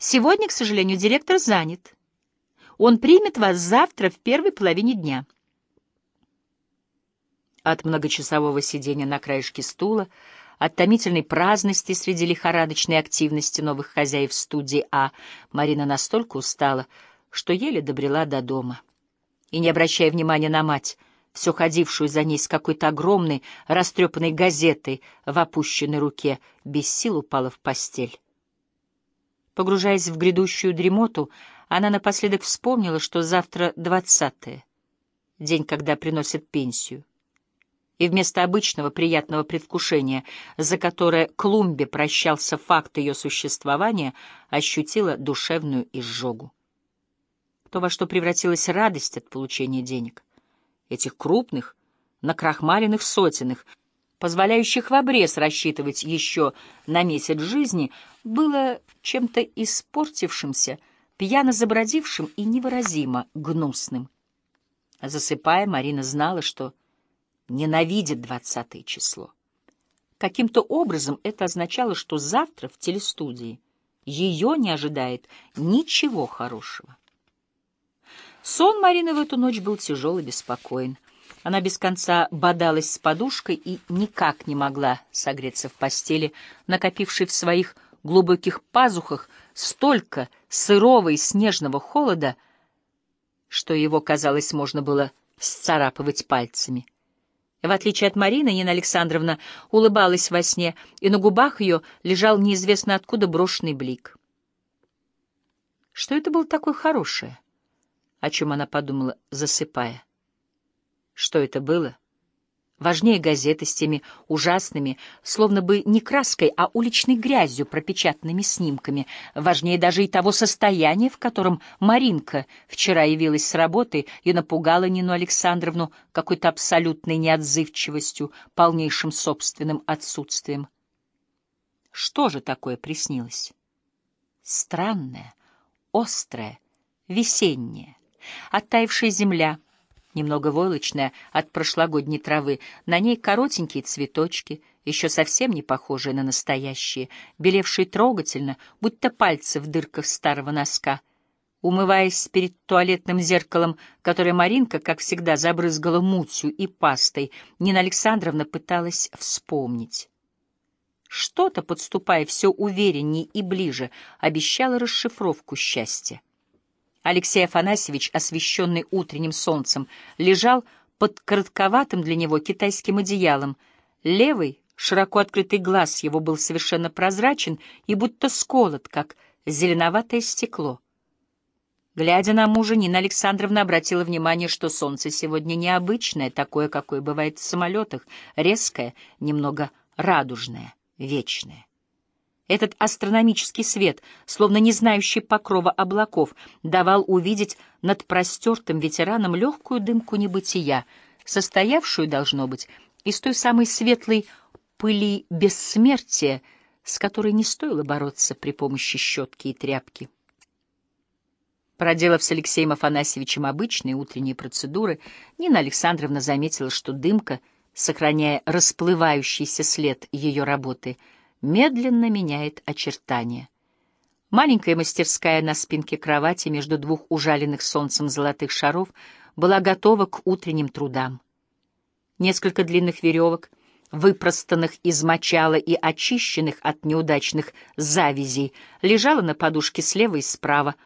Сегодня, к сожалению, директор занят. Он примет вас завтра в первой половине дня. От многочасового сидения на краешке стула, от томительной праздности среди лихорадочной активности новых хозяев студии А, Марина настолько устала, что еле добрела до дома. И, не обращая внимания на мать, все ходившую за ней с какой-то огромной растрепанной газетой в опущенной руке, без сил упала в постель. Погружаясь в грядущую дремоту, она напоследок вспомнила, что завтра двадцатое, день, когда приносят пенсию. И вместо обычного приятного предвкушения, за которое Клумбе прощался факт ее существования, ощутила душевную изжогу. То, во что превратилась радость от получения денег, этих крупных, накрахмаленных сотенных, позволяющих в обрез рассчитывать еще на месяц жизни, было чем-то испортившимся, пьяно забродившим и невыразимо гнусным. Засыпая, Марина знала, что ненавидит двадцатое число. Каким-то образом это означало, что завтра в телестудии ее не ожидает ничего хорошего. Сон Марины в эту ночь был тяжел и беспокоен. Она без конца бодалась с подушкой и никак не могла согреться в постели, накопившей в своих глубоких пазухах столько сырого и снежного холода, что его, казалось, можно было сцарапывать пальцами. В отличие от Марины, Нина Александровна улыбалась во сне, и на губах ее лежал неизвестно откуда брошенный блик. Что это было такое хорошее? о чем она подумала, засыпая. Что это было? Важнее газеты с теми ужасными, словно бы не краской, а уличной грязью пропечатанными снимками. Важнее даже и того состояния, в котором Маринка вчера явилась с работы и напугала Нину Александровну какой-то абсолютной неотзывчивостью, полнейшим собственным отсутствием. Что же такое приснилось? Странное, острое, весеннее. Оттаившая земля, немного войлочная от прошлогодней травы, на ней коротенькие цветочки, еще совсем не похожие на настоящие, белевшие трогательно, будто пальцы в дырках старого носка. Умываясь перед туалетным зеркалом, которое Маринка, как всегда, забрызгала мутью и пастой, Нина Александровна пыталась вспомнить. Что-то, подступая все увереннее и ближе, обещало расшифровку счастья. Алексей Афанасьевич, освещенный утренним солнцем, лежал под коротковатым для него китайским одеялом. Левый, широко открытый глаз его был совершенно прозрачен и будто сколот, как зеленоватое стекло. Глядя на мужа, Нина Александровна обратила внимание, что солнце сегодня необычное, такое, какое бывает в самолетах, резкое, немного радужное, вечное. Этот астрономический свет, словно не знающий покрова облаков, давал увидеть над простертым ветераном легкую дымку небытия, состоявшую, должно быть, из той самой светлой пыли бессмертия, с которой не стоило бороться при помощи щетки и тряпки. Проделав с Алексеем Афанасьевичем обычные утренние процедуры, Нина Александровна заметила, что дымка, сохраняя расплывающийся след ее работы — медленно меняет очертания. Маленькая мастерская на спинке кровати между двух ужаленных солнцем золотых шаров была готова к утренним трудам. Несколько длинных веревок, выпростанных из мочала и очищенных от неудачных завязей, лежало на подушке слева и справа,